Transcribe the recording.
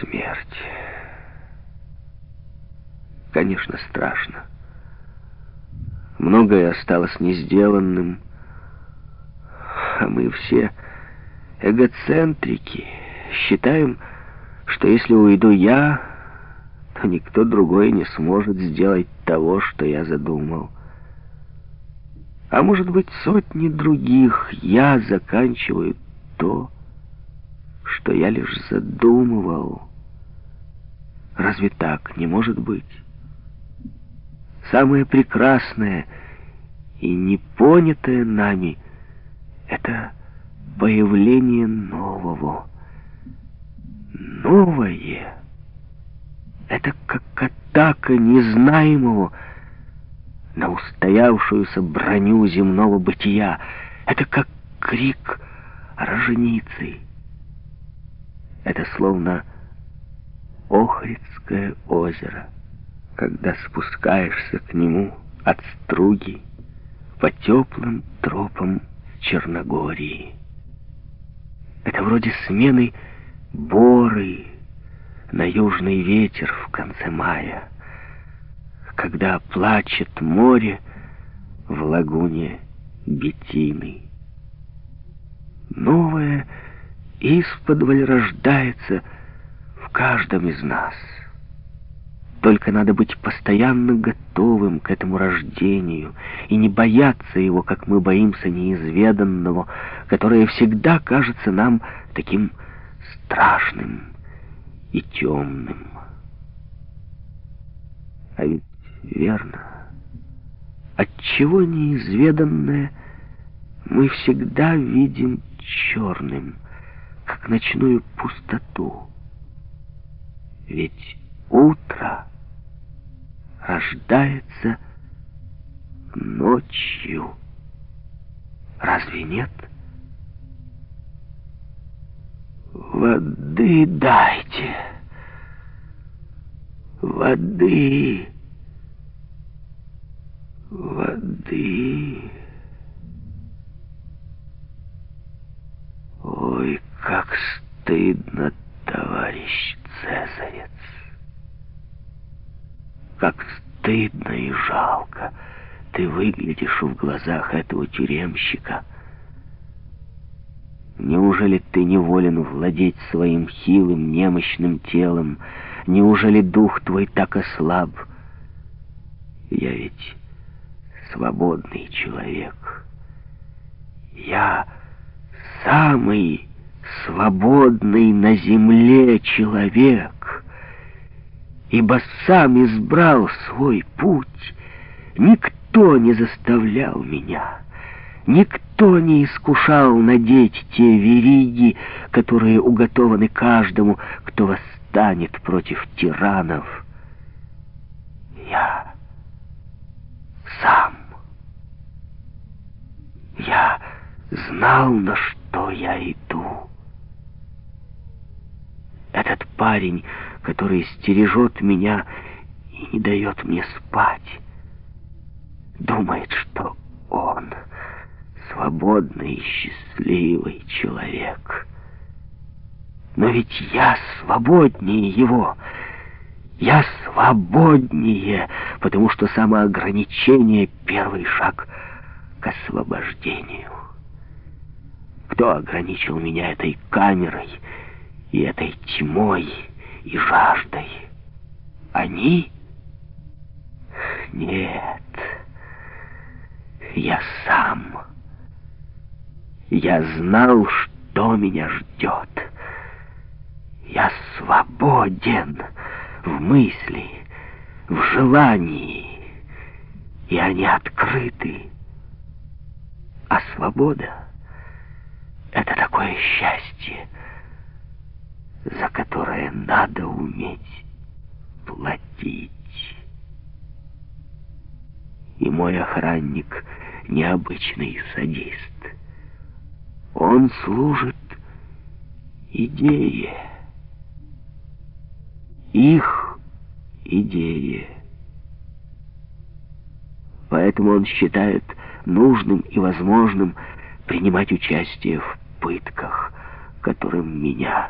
Смерть. Конечно, страшно. Многое осталось не сделанным, а мы все эгоцентрики. Считаем, что если уйду я, то никто другой не сможет сделать того, что я задумал. А может быть, сотни других я заканчиваю то, что я лишь задумывал. Разве так не может быть? Самое прекрасное и непонятое нами — это появление нового. Новое — это как атака незнаемого на устоявшуюся броню земного бытия. Это как крик роженицы. Это словно Охридское озеро, когда спускаешься к нему от струги по теплым тропам Черногории. Это вроде смены боры на южный ветер в конце мая, когда плачет море в лагуне Бетины. Новое исподволь рождается каждом из нас. Только надо быть постоянно готовым к этому рождению и не бояться его, как мы боимся неизведанного, которое всегда кажется нам таким страшным и темным. А ведь верно, отчего неизведанное мы всегда видим черным, как ночную пустоту. Ведь утро рождается ночью. Разве нет? Воды дайте. Воды. Воды. Ой, как стыдно, товарищ Цезарец. Как стыдно и жалко ты выглядишь в глазах этого тюремщика. Неужели ты неволен владеть своим хилым, немощным телом? Неужели дух твой так ослаб? Я ведь свободный человек. Я самый свободный на земле человек, ибо сам избрал свой путь. Никто не заставлял меня, никто не искушал надеть те вериги, которые уготованы каждому, кто восстанет против тиранов. Я сам. Я знал, на что я иду. Этот парень, который стережет меня и не дает мне спать, думает, что он свободный и счастливый человек. Но ведь я свободнее его. Я свободнее, потому что самоограничение — первый шаг к освобождению. Кто ограничил меня этой камерой и этой тьмой и жаждой? Они? Нет. Я сам. Я знал, что меня ждет. Я свободен в мысли, в желании, и они открыты. А свобода — это такое счастье, за которое надо уметь платить. И мой охранник — необычный садист. Он служит идее, их идее. Поэтому он считает нужным и возможным принимать участие в пытках, которым меня